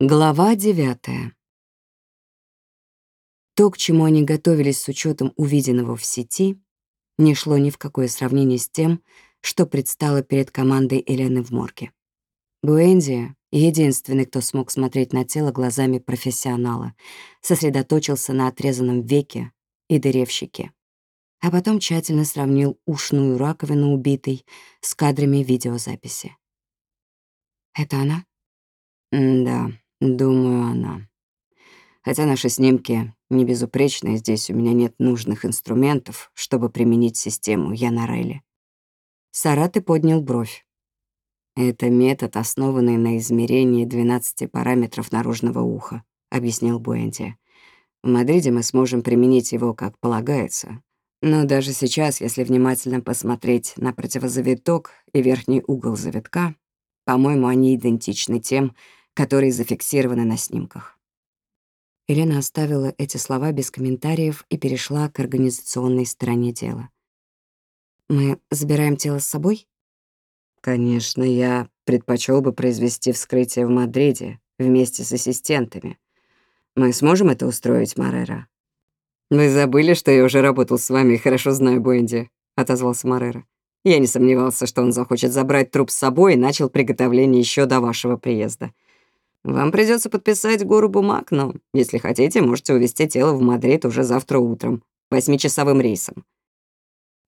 Глава девятая. То, к чему они готовились с учетом увиденного в сети, не шло ни в какое сравнение с тем, что предстало перед командой Елены в морге. Буэнди, единственный, кто смог смотреть на тело глазами профессионала, сосредоточился на отрезанном веке и дыре в щеке. А потом тщательно сравнил ушную раковину убитой с кадрами видеозаписи. «Это она?» «Да», Думаю, она. Хотя наши снимки не безупречные, здесь у меня нет нужных инструментов, чтобы применить систему Янарелли. Сараты поднял бровь. Это метод, основанный на измерении 12 параметров наружного уха, объяснил Буэнти. В Мадриде мы сможем применить его как полагается. Но даже сейчас, если внимательно посмотреть на противозавиток и верхний угол завитка, по-моему, они идентичны тем, которые зафиксированы на снимках. Елена оставила эти слова без комментариев и перешла к организационной стороне дела. «Мы забираем тело с собой?» «Конечно, я предпочел бы произвести вскрытие в Мадриде вместе с ассистентами. Мы сможем это устроить, Марера?» «Вы забыли, что я уже работал с вами и хорошо знаю Бенди», — отозвался Марера. «Я не сомневался, что он захочет забрать труп с собой и начал приготовление еще до вашего приезда. Вам придется подписать гору бумаг, но, если хотите, можете увезти тело в Мадрид уже завтра утром, восьмичасовым рейсом».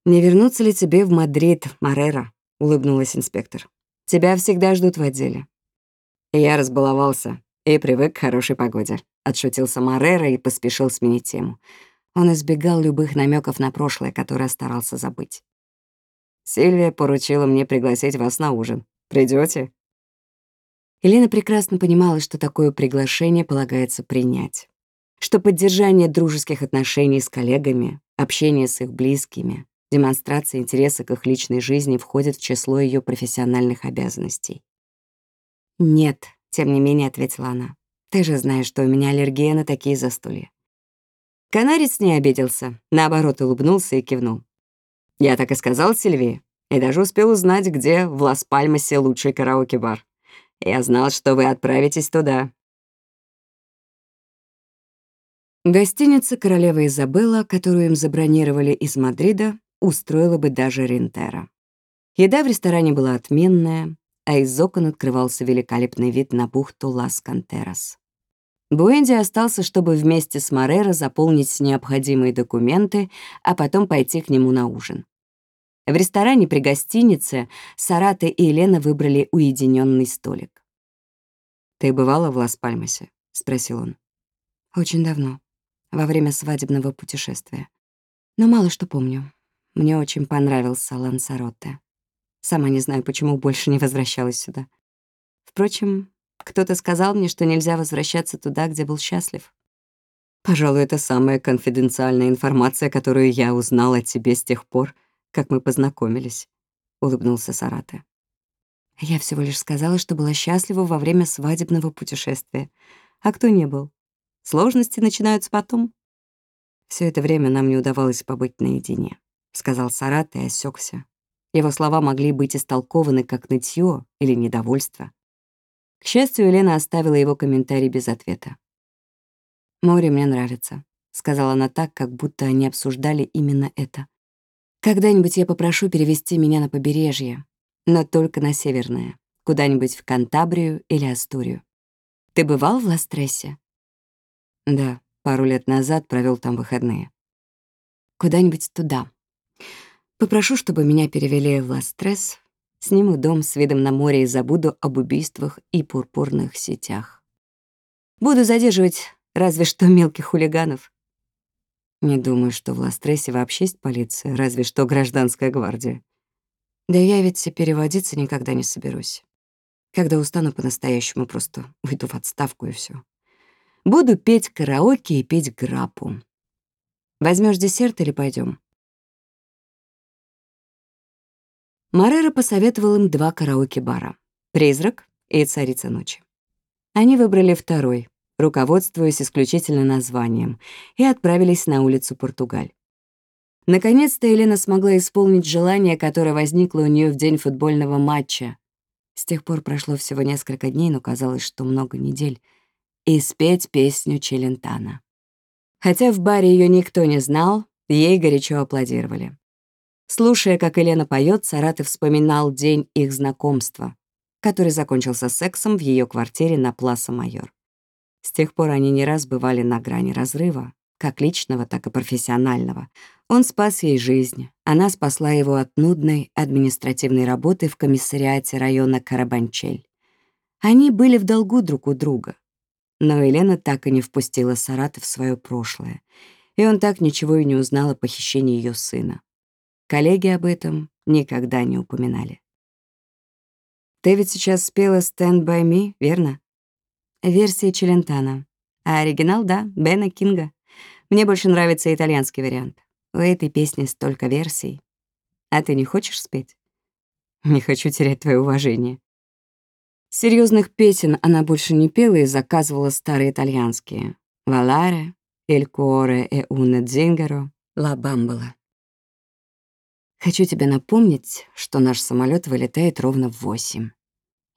«Не вернуться ли тебе в Мадрид, Марера?» — улыбнулась инспектор. «Тебя всегда ждут в отделе». Я разбаловался и привык к хорошей погоде. Отшутился Марера и поспешил сменить тему. Он избегал любых намеков на прошлое, которое старался забыть. «Сильвия поручила мне пригласить вас на ужин. Придете? Елена прекрасно понимала, что такое приглашение полагается принять. Что поддержание дружеских отношений с коллегами, общение с их близкими, демонстрация интереса к их личной жизни входит в число ее профессиональных обязанностей. «Нет», — тем не менее ответила она. «Ты же знаешь, что у меня аллергия на такие застолья». Канарец не обиделся, наоборот, улыбнулся и кивнул. «Я так и сказал Сильвии, и даже успел узнать, где в Лас-Пальмасе лучший караоке-бар. Я знал, что вы отправитесь туда». Гостиница «Королева Изабелла», которую им забронировали из Мадрида, устроила бы даже Рентера. Еда в ресторане была отменная, а из окон открывался великолепный вид на бухту Лас-Кантерас. Буэнди остался, чтобы вместе с Мореро заполнить необходимые документы, а потом пойти к нему на ужин. В ресторане при гостинице Сарата и Елена выбрали уединенный столик. «Ты бывала в Лас-Пальмасе?» — спросил он. «Очень давно, во время свадебного путешествия. Но мало что помню. Мне очень понравился Лансаротте. Сама не знаю, почему больше не возвращалась сюда. Впрочем, кто-то сказал мне, что нельзя возвращаться туда, где был счастлив. Пожалуй, это самая конфиденциальная информация, которую я узнал о тебе с тех пор, как мы познакомились», — улыбнулся Сарате. «Я всего лишь сказала, что была счастлива во время свадебного путешествия. А кто не был? Сложности начинаются потом». Все это время нам не удавалось побыть наедине», — сказал Сарат и осекся. Его слова могли быть истолкованы как нытье или недовольство. К счастью, Елена оставила его комментарий без ответа. «Море мне нравится», — сказала она так, как будто они обсуждали именно это. Когда-нибудь я попрошу перевести меня на побережье, но только на северное, куда-нибудь в Кантабрию или Астурию. Ты бывал в Ластрессе? Да, пару лет назад провел там выходные. Куда-нибудь туда. Попрошу, чтобы меня перевели в Ластресс, сниму дом с видом на море и забуду об убийствах и пурпурных сетях. Буду задерживать разве что мелких хулиганов. Не думаю, что в Ластрессе вообще есть полиция, разве что гражданская гвардия. Да я ведь переводиться никогда не соберусь. Когда устану по-настоящему, просто уйду в отставку и все. Буду петь караоке и петь грапу. Возьмешь десерт или пойдем? Марера посоветовал им два караоке-бара — «Призрак» и «Царица ночи». Они выбрали второй, руководствуясь исключительно названием, и отправились на улицу Португаль. Наконец-то Елена смогла исполнить желание, которое возникло у нее в день футбольного матча. С тех пор прошло всего несколько дней, но казалось, что много недель. и спеть песню Челентана. Хотя в баре ее никто не знал, ей горячо аплодировали. Слушая, как Елена поет, Саратов вспоминал день их знакомства, который закончился сексом в ее квартире на Пласа Майор. С тех пор они не раз бывали на грани разрыва, как личного, так и профессионального. Он спас ей жизнь, она спасла его от нудной административной работы в комиссариате района Карабанчель. Они были в долгу друг у друга. Но Елена так и не впустила Сарата в свое прошлое, и он так ничего и не узнал о похищении ее сына. Коллеги об этом никогда не упоминали. «Ты ведь сейчас спела «Stand by me», верно?» Версия Челентана. А оригинал, да, Бена Кинга. Мне больше нравится итальянский вариант. У этой песни столько версий. А ты не хочешь спеть? Не хочу терять твое уважение. Серьезных песен она больше не пела и заказывала старые итальянские. «Валаре», «Il cuore e un zingaro», «La bambola». Хочу тебе напомнить, что наш самолет вылетает ровно в восемь.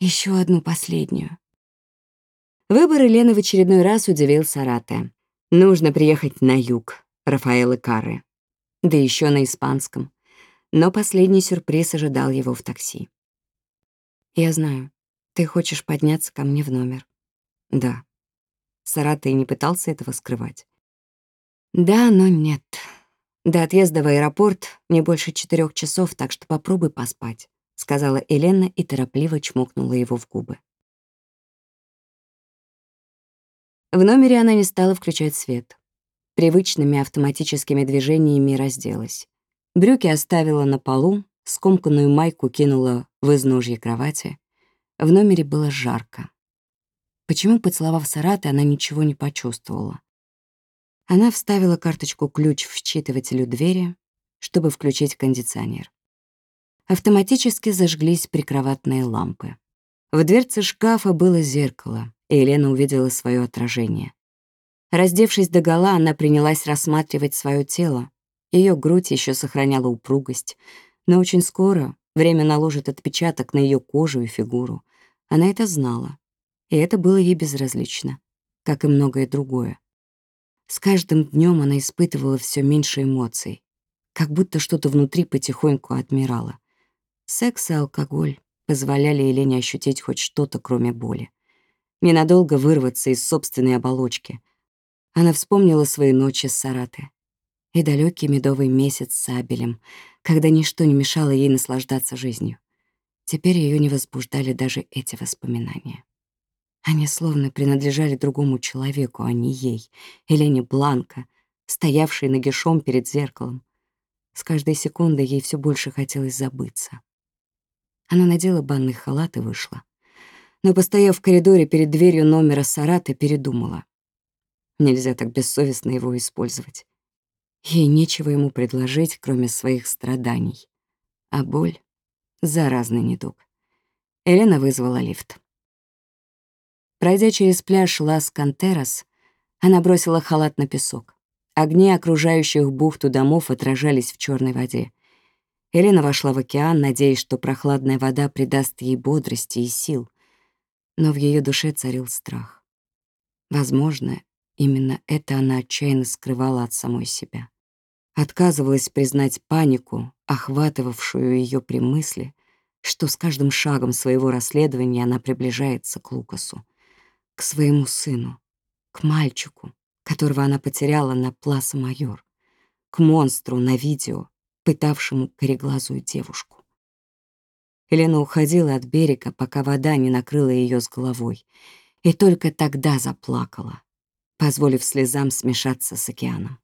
Еще одну последнюю. Выбор Елены в очередной раз удивил Сарате. Нужно приехать на юг, Рафаэлы Карры. Да еще на испанском. Но последний сюрприз ожидал его в такси. «Я знаю, ты хочешь подняться ко мне в номер». «Да». Сарате и не пытался этого скрывать. «Да, но нет. До отъезда в аэропорт не больше четырех часов, так что попробуй поспать», — сказала Елена и торопливо чмокнула его в губы. В номере она не стала включать свет. Привычными автоматическими движениями разделась. Брюки оставила на полу, скомканную майку кинула в изножье кровати. В номере было жарко. Почему, поцеловав Сараты, она ничего не почувствовала? Она вставила карточку-ключ в считывателю двери, чтобы включить кондиционер. Автоматически зажглись прикроватные лампы. В дверце шкафа было зеркало и Елена увидела свое отражение. Раздевшись догола, она принялась рассматривать свое тело. Ее грудь еще сохраняла упругость, но очень скоро время наложит отпечаток на ее кожу и фигуру. Она это знала, и это было ей безразлично, как и многое другое. С каждым днем она испытывала все меньше эмоций, как будто что-то внутри потихоньку отмирало. Секс и алкоголь позволяли Елене ощутить хоть что-то, кроме боли ненадолго вырваться из собственной оболочки. Она вспомнила свои ночи с Сараты и далекий медовый месяц с Абелем, когда ничто не мешало ей наслаждаться жизнью. Теперь ее не возбуждали даже эти воспоминания. Они словно принадлежали другому человеку, а не ей, Елене Бланко, стоявшей нагишом перед зеркалом. С каждой секундой ей все больше хотелось забыться. Она надела банный халат и вышла но, постояв в коридоре перед дверью номера Сараты, передумала. Нельзя так бессовестно его использовать. Ей нечего ему предложить, кроме своих страданий. А боль — заразный недуг. Елена вызвала лифт. Пройдя через пляж Лас-Кантерас, она бросила халат на песок. Огни окружающих бухту домов отражались в черной воде. Елена вошла в океан, надеясь, что прохладная вода придаст ей бодрости и сил но в ее душе царил страх. Возможно, именно это она отчаянно скрывала от самой себя. Отказывалась признать панику, охватывавшую ее при мысли, что с каждым шагом своего расследования она приближается к Лукасу, к своему сыну, к мальчику, которого она потеряла на Пласа-Майор, к монстру на видео, пытавшему кореглазую девушку. Елена уходила от берега, пока вода не накрыла ее с головой, и только тогда заплакала, позволив слезам смешаться с океаном.